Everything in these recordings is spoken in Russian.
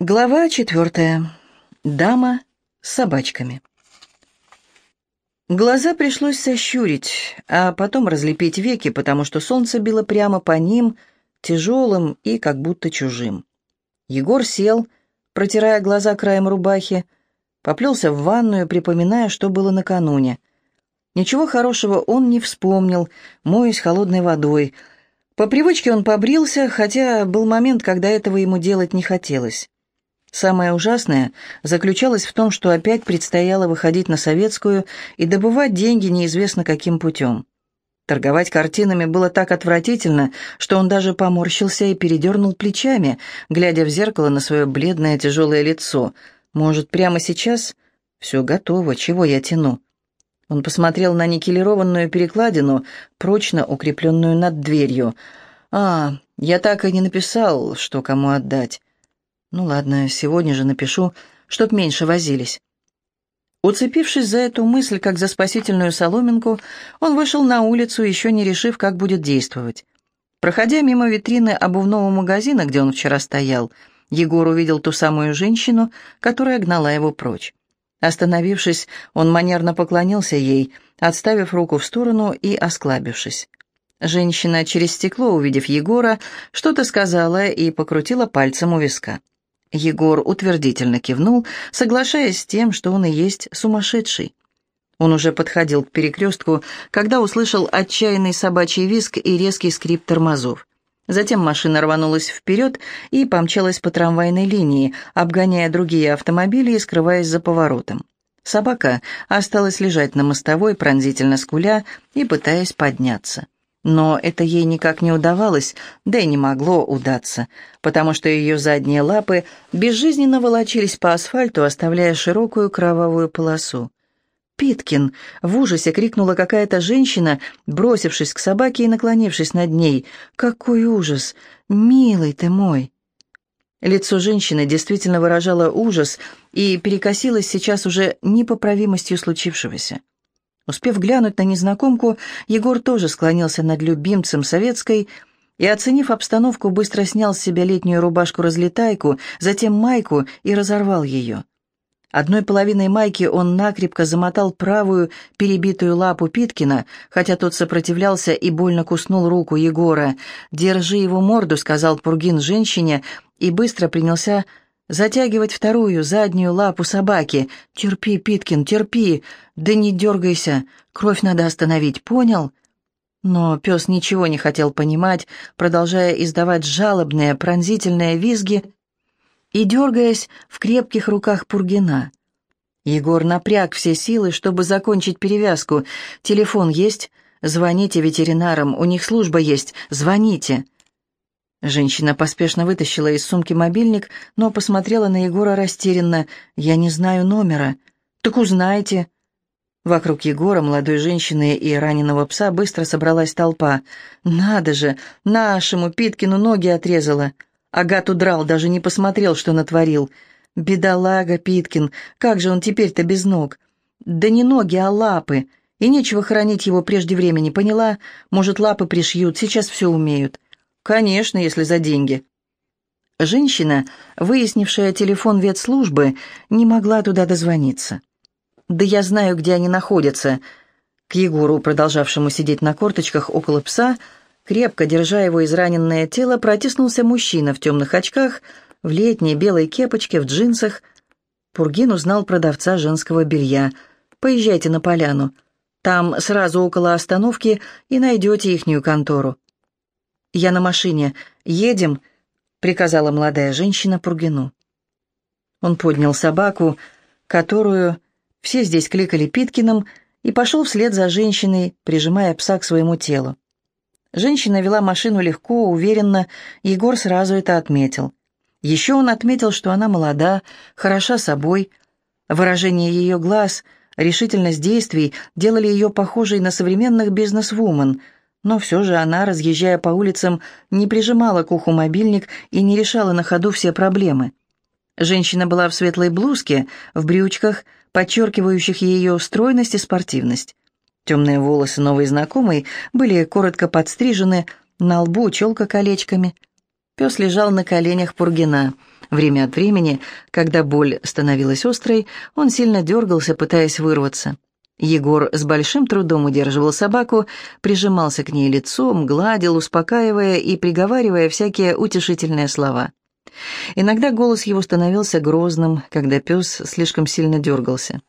Глава четвертая. Дама с собачками. Глаза пришлось сощурить, а потом разлепить веки, потому что солнце било прямо по ним, тяжелым и как будто чужим. Егор сел, протирая глаза краем рубахи, поплелся в ванную, припоминая, что было накануне. Ничего хорошего он не вспомнил, моясь холодной водой. По привычке он побрился, хотя был момент, когда этого ему делать не хотелось. Самое ужасное заключалось в том, что опять предстояло выходить на советскую и добывать деньги неизвестно каким путем. Торговать картинами было так отвратительно, что он даже поморщился и передернул плечами, глядя в зеркало на свое бледное тяжелое лицо. «Может, прямо сейчас? Все готово, чего я тяну?» Он посмотрел на никелированную перекладину, прочно укрепленную над дверью. «А, я так и не написал, что кому отдать. Ну ладно, сегодня же напишу, чтоб меньше возились. Уцепившись за эту мысль, как за спасительную соломинку, он вышел на улицу, еще не решив, как будет действовать. Проходя мимо витрины обувного магазина, где он вчера стоял, Егор увидел ту самую женщину, которая гнала его прочь. Остановившись, он манерно поклонился ей, отставив руку в сторону и осклабившись. Женщина через стекло, увидев Егора, что-то сказала и покрутила пальцем у виска. Егор утвердительно кивнул, соглашаясь с тем, что он и есть сумасшедший. Он уже подходил к перекрестку, когда услышал отчаянный собачий визг и резкий скрип тормозов. Затем машина рванулась вперед и помчалась по трамвайной линии, обгоняя другие автомобили и скрываясь за поворотом. Собака осталась лежать на мостовой, пронзительно скуля и пытаясь подняться. Но это ей никак не удавалось, да и не могло удаться, потому что ее задние лапы безжизненно волочились по асфальту, оставляя широкую кровавую полосу. «Питкин!» — в ужасе крикнула какая-то женщина, бросившись к собаке и наклонившись над ней. «Какой ужас! Милый ты мой!» Лицо женщины действительно выражало ужас и перекосилось сейчас уже непоправимостью случившегося. Успев глянуть на незнакомку, Егор тоже склонился над любимцем советской и, оценив обстановку, быстро снял с себя летнюю рубашку-разлетайку, затем майку и разорвал ее. Одной половиной майки он накрепко замотал правую перебитую лапу Питкина, хотя тот сопротивлялся и больно куснул руку Егора. «Держи его морду», — сказал Пургин женщине, и быстро принялся затягивать вторую, заднюю лапу собаки. «Терпи, Питкин, терпи! Да не дергайся! Кровь надо остановить, понял?» Но пес ничего не хотел понимать, продолжая издавать жалобные, пронзительные визги и дергаясь в крепких руках Пургина. Егор напряг все силы, чтобы закончить перевязку. «Телефон есть? Звоните ветеринарам, у них служба есть, звоните!» Женщина поспешно вытащила из сумки мобильник, но посмотрела на Егора растерянно. «Я не знаю номера». «Так узнайте». Вокруг Егора, молодой женщины и раненого пса быстро собралась толпа. «Надо же! Нашему Питкину ноги отрезала!» Агат удрал, даже не посмотрел, что натворил. «Бедолага Питкин! Как же он теперь-то без ног?» «Да не ноги, а лапы!» И нечего хоронить его прежде времени, поняла? Может, лапы пришьют, сейчас все умеют. «Конечно, если за деньги». Женщина, выяснившая телефон ветслужбы, не могла туда дозвониться. «Да я знаю, где они находятся». К Егору, продолжавшему сидеть на корточках около пса, крепко держа его израненное тело, протиснулся мужчина в темных очках, в летней белой кепочке, в джинсах. Пургин узнал продавца женского белья. «Поезжайте на поляну. Там сразу около остановки и найдете ихнюю контору. «Я на машине. Едем», — приказала молодая женщина Пургину. Он поднял собаку, которую все здесь кликали Питкиным, и пошел вслед за женщиной, прижимая пса к своему телу. Женщина вела машину легко, уверенно, Егор сразу это отметил. Еще он отметил, что она молода, хороша собой. Выражение ее глаз, решительность действий делали ее похожей на современных бизнес-вумен — но все же она, разъезжая по улицам, не прижимала к уху мобильник и не решала на ходу все проблемы. Женщина была в светлой блузке, в брючках, подчеркивающих ее стройность и спортивность. Темные волосы новой знакомой были коротко подстрижены, на лбу челка колечками. Пес лежал на коленях Пургина. Время от времени, когда боль становилась острой, он сильно дергался, пытаясь вырваться. Егор с большим трудом удерживал собаку, прижимался к ней лицом, гладил, успокаивая и приговаривая всякие утешительные слова. Иногда голос его становился грозным, когда пес слишком сильно дергался.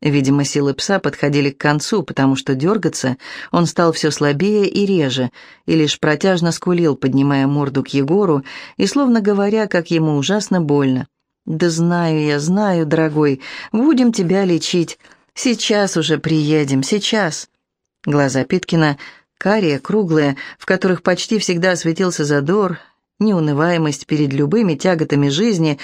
Видимо, силы пса подходили к концу, потому что дергаться он стал все слабее и реже, и лишь протяжно скулил, поднимая морду к Егору и словно говоря, как ему ужасно больно. «Да знаю я, знаю, дорогой, будем тебя лечить. Сейчас уже приедем, сейчас». Глаза Питкина, карие, круглые, в которых почти всегда светился задор, неунываемость перед любыми тяготами жизни,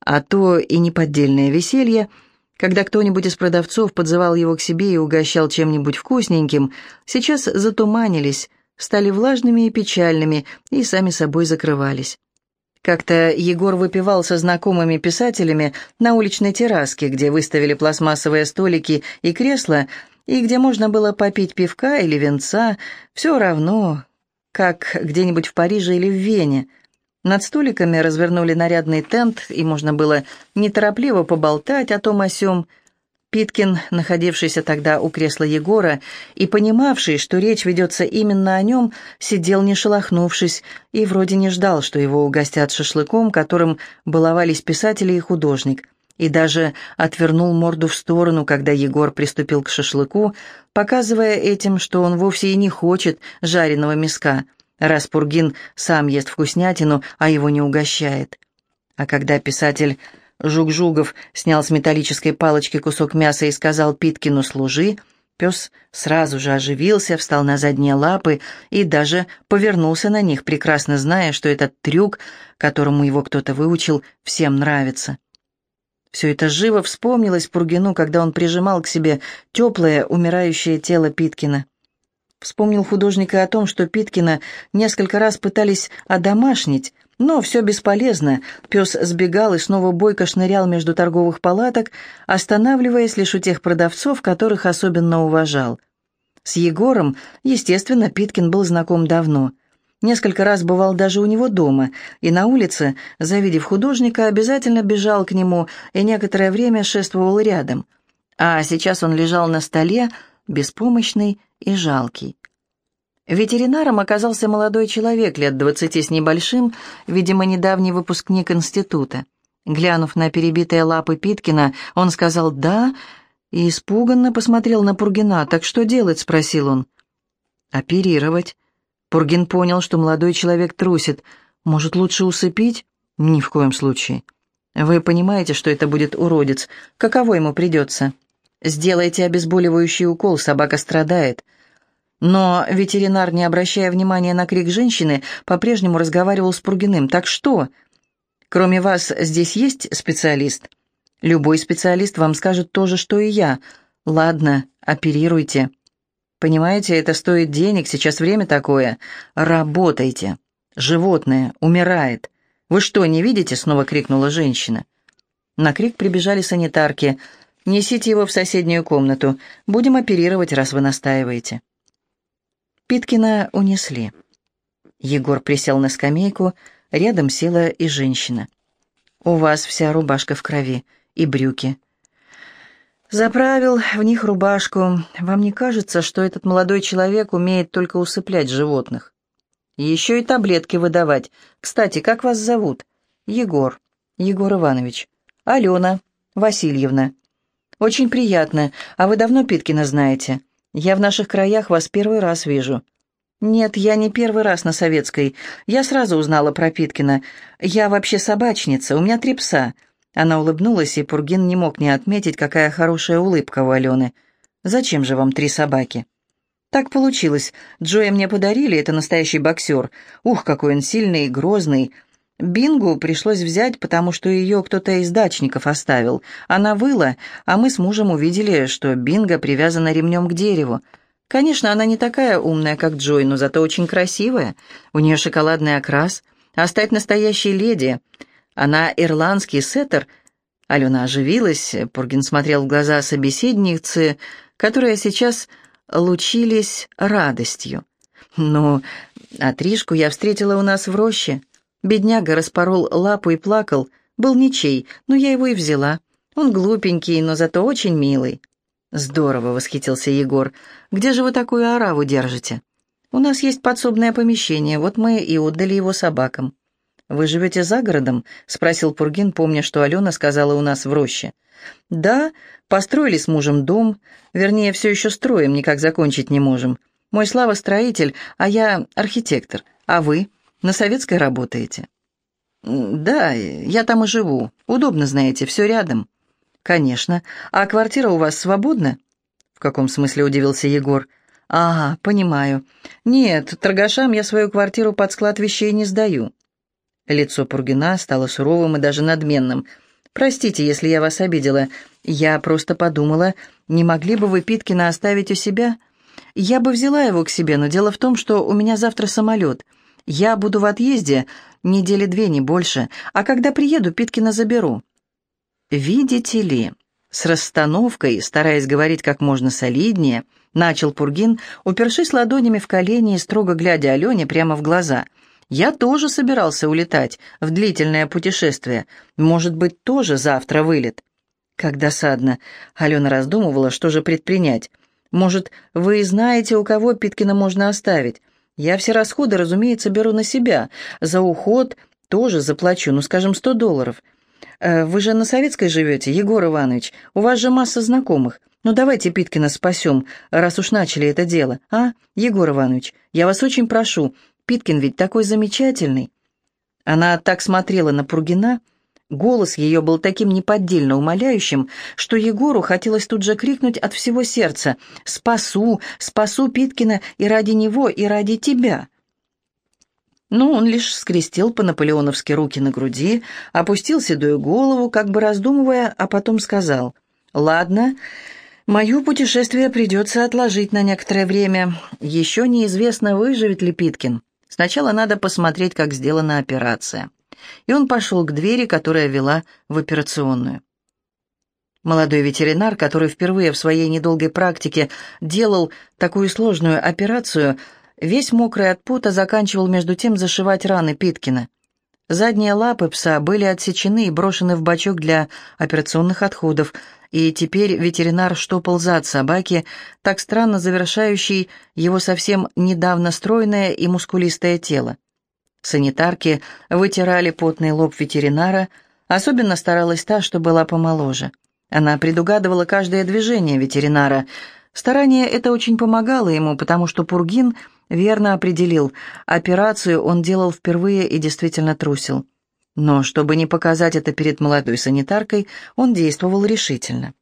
а то и неподдельное веселье, когда кто-нибудь из продавцов подзывал его к себе и угощал чем-нибудь вкусненьким, сейчас затуманились, стали влажными и печальными и сами собой закрывались. Как-то Егор выпивал со знакомыми писателями на уличной терраске, где выставили пластмассовые столики и кресла, и где можно было попить пивка или венца, все равно, как где-нибудь в Париже или в Вене. Над столиками развернули нарядный тент, и можно было неторопливо поболтать о том о сём. Питкин, находившийся тогда у кресла Егора и понимавший, что речь ведется именно о нем, сидел не шелохнувшись и вроде не ждал, что его угостят шашлыком, которым баловались писатели и художник, и даже отвернул морду в сторону, когда Егор приступил к шашлыку, показывая этим, что он вовсе и не хочет жареного мяска, раз Пургин сам ест вкуснятину, а его не угощает. А когда писатель Жук-Жугов снял с металлической палочки кусок мяса и сказал Питкину «служи», пес сразу же оживился, встал на задние лапы и даже повернулся на них, прекрасно зная, что этот трюк, которому его кто-то выучил, всем нравится. Все это живо вспомнилось Пургину, когда он прижимал к себе теплое, умирающее тело Питкина. Вспомнил художника о том, что Питкина несколько раз пытались одомашнить, но все бесполезно. Пес сбегал и снова бойко шнырял между торговых палаток, останавливаясь лишь у тех продавцов, которых особенно уважал. С Егором, естественно, Питкин был знаком давно – Несколько раз бывал даже у него дома, и на улице, завидев художника, обязательно бежал к нему и некоторое время шествовал рядом. А сейчас он лежал на столе, беспомощный и жалкий. Ветеринаром оказался молодой человек лет двадцати с небольшим, видимо, недавний выпускник института. Глянув на перебитые лапы Питкина, он сказал «да» и испуганно посмотрел на Пургина. «Так что делать?» — спросил он. «Оперировать». Пургин понял, что молодой человек трусит. «Может, лучше усыпить?» «Ни в коем случае». «Вы понимаете, что это будет уродец. Каково ему придется?» «Сделайте обезболивающий укол, собака страдает». Но ветеринар, не обращая внимания на крик женщины, по-прежнему разговаривал с Пургиным. «Так что? Кроме вас здесь есть специалист?» «Любой специалист вам скажет то же, что и я. Ладно, оперируйте». Понимаете, это стоит денег, сейчас время такое. Работайте. Животное умирает. Вы что, не видите?» — снова крикнула женщина. На крик прибежали санитарки. «Несите его в соседнюю комнату. Будем оперировать, раз вы настаиваете». Питкина унесли. Егор присел на скамейку, рядом села и женщина. «У вас вся рубашка в крови и брюки. Заправил в них рубашку. Вам не кажется, что этот молодой человек умеет только усыплять животных? Еще и таблетки выдавать. Кстати, как вас зовут? Егор. Егор Иванович. Алена. Васильевна. Очень приятно. А вы давно Питкина знаете? Я в наших краях вас первый раз вижу. Нет, я не первый раз на Советской. Я сразу узнала про Питкина. Я вообще собачница, у меня три пса. Она улыбнулась, и Пургин не мог не отметить, какая хорошая улыбка у Алены. «Зачем же вам три собаки?» «Так получилось. Джоя мне подарили, это настоящий боксер. Ух, какой он сильный и грозный. Бингу пришлось взять, потому что ее кто-то из дачников оставил. Она выла, а мы с мужем увидели, что Бинга привязана ремнем к дереву. Конечно, она не такая умная, как Джой, но зато очень красивая. У нее шоколадный окрас. А стать настоящей леди она ирландский сеттер. Алена оживилась, Пургин смотрел в глаза собеседницы, которые сейчас лучились радостью. «Ну, а я встретила у нас в роще. Бедняга распорол лапу и плакал. Был ничей, но я его и взяла. Он глупенький, но зато очень милый». «Здорово», — восхитился Егор. «Где же вы такую ораву держите?» «У нас есть подсобное помещение, вот мы и отдали его собакам». «Вы живете за городом?» — спросил Пургин, помня, что Алена сказала у нас в роще. «Да, построили с мужем дом. Вернее, все еще строим, никак закончить не можем. Мой Слава строитель, а я архитектор. А вы? На советской работаете?» «Да, я там и живу. Удобно, знаете, все рядом». «Конечно. А квартира у вас свободна?» «В каком смысле?» — удивился Егор. «Ага, понимаю. Нет, торгашам я свою квартиру под склад вещей не сдаю». Лицо Пургина стало суровым и даже надменным. «Простите, если я вас обидела. Я просто подумала, не могли бы вы Питкина оставить у себя? Я бы взяла его к себе, но дело в том, что у меня завтра самолет. Я буду в отъезде недели две, не больше, а когда приеду, Питкина заберу». «Видите ли...» С расстановкой, стараясь говорить как можно солиднее, начал Пургин, упершись ладонями в колени и строго глядя Алене прямо в глаза. «Я тоже собирался улетать в длительное путешествие. Может быть, тоже завтра вылет». Как досадно. Алена раздумывала, что же предпринять. «Может, вы знаете, у кого Питкина можно оставить? Я все расходы, разумеется, беру на себя. За уход тоже заплачу, ну, скажем, сто долларов. Э, «Вы же на Советской живете, Егор Иванович. У вас же масса знакомых. Ну давайте Питкина спасем, раз уж начали это дело. А, Егор Иванович, я вас очень прошу. Питкин ведь такой замечательный». Она так смотрела на Пургина, голос ее был таким неподдельно умоляющим, что Егору хотелось тут же крикнуть от всего сердца «Спасу, спасу Питкина и ради него, и ради тебя». Но он лишь скрестил по-наполеоновски руки на груди, опустил седую голову, как бы раздумывая, а потом сказал, «Ладно, мое путешествие придется отложить на некоторое время. Еще неизвестно, выживет ли Питкин. Сначала надо посмотреть, как сделана операция». И он пошел к двери, которая вела в операционную. Молодой ветеринар, который впервые в своей недолгой практике делал такую сложную операцию, весь мокрый от пота, заканчивал между тем зашивать раны Питкина. Задние лапы пса были отсечены и брошены в бачок для операционных отходов, и теперь ветеринар штопал зад собаки, так странно завершающий его совсем недавно стройное и мускулистое тело. Санитарки вытирали потный лоб ветеринара, особенно старалась та, что была помоложе. Она предугадывала каждое движение ветеринара. Старание это очень помогало ему, потому что Пургин – верно определил, операцию он делал впервые и действительно трусил. Но чтобы не показать это перед молодой санитаркой, он действовал решительно.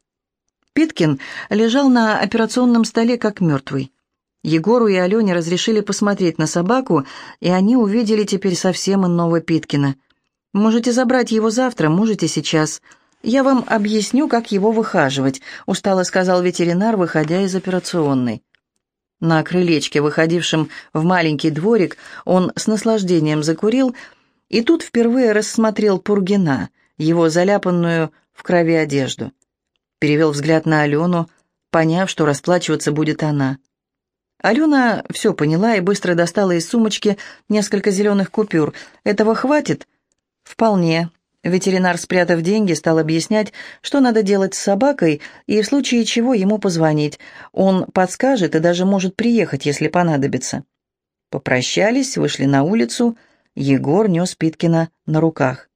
Питкин лежал на операционном столе как мертвый. Егору и Алене разрешили посмотреть на собаку, и они увидели теперь совсем иного Питкина. «Можете забрать его завтра, можете сейчас. Я вам объясню, как его выхаживать», — устало сказал ветеринар, выходя из операционной. На крылечке, выходившем в маленький дворик, он с наслаждением закурил, и тут впервые рассмотрел Пургина, его заляпанную в крови одежду. Перевел взгляд на Алену, поняв, что расплачиваться будет она. Алена все поняла и быстро достала из сумочки несколько зеленых купюр. «Этого хватит?» «Вполне», Ветеринар, спрятав деньги, стал объяснять, что надо делать с собакой и в случае чего ему позвонить. Он подскажет и даже может приехать, если понадобится. Попрощались, вышли на улицу. Егор нес Питкина на руках.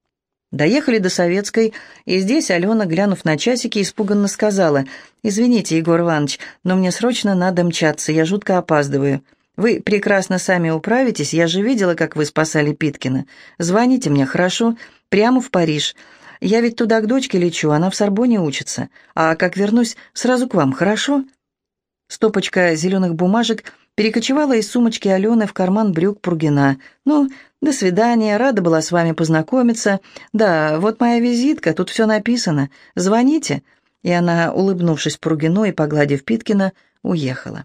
Доехали до Советской, и здесь Алена, глянув на часики, испуганно сказала, «Извините, Егор Иванович, но мне срочно надо мчаться, я жутко опаздываю. Вы прекрасно сами управитесь, я же видела, как вы спасали Питкина. Звоните мне, хорошо? Прямо в Париж. Я ведь туда к дочке лечу, она в Сорбоне учится. А как вернусь, сразу к вам, хорошо?» Стопочка зеленых бумажек перекочевала из сумочки Алены в карман брюк Пургина. «Ну, до свидания, рада была с вами познакомиться. Да, вот моя визитка, тут все написано. Звоните». И она, улыбнувшись Пургину и погладив Питкина, уехала.